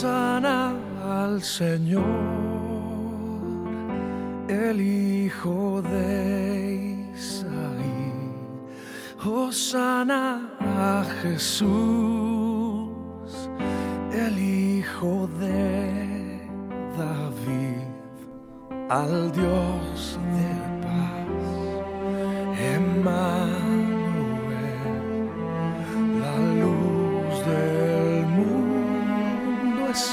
Sana al Señor, el Hijo de Isaí. Hosana a Jesús, Hijo de David, al Dios de paz. Emmanuel, la luz del mundo es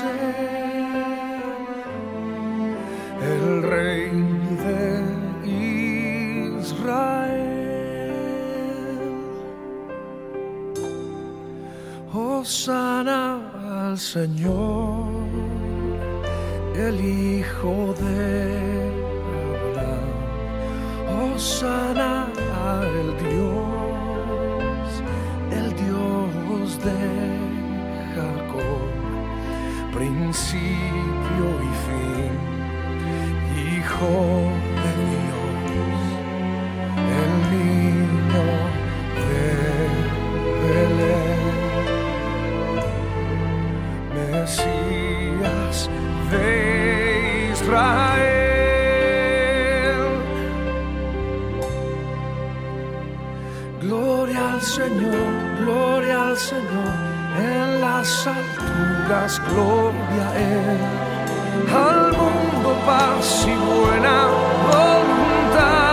Hosana al Señor, el Hijo de Abraham. Hosana al Dios, el Dios de Jacob, principio y fin, Hijo Israel. Gloria al Señor, gloria al Señor, en las alturas, gloria a Él. Al mundo paz y buena voluntad.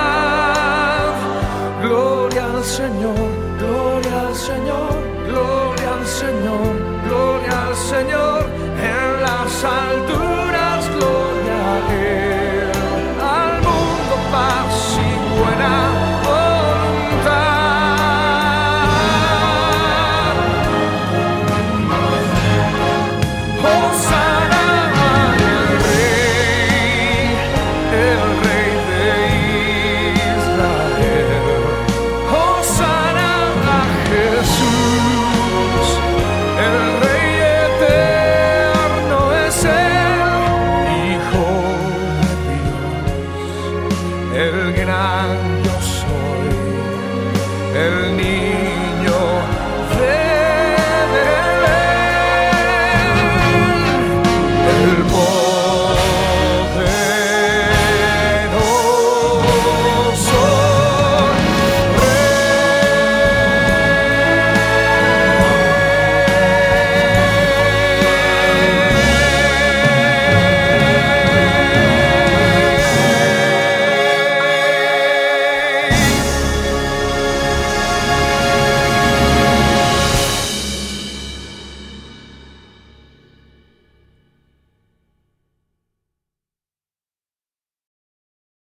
Gloria al Señor, gloria al Señor, gloria al Señor, gloria al Señor. gran yo soy, el niño.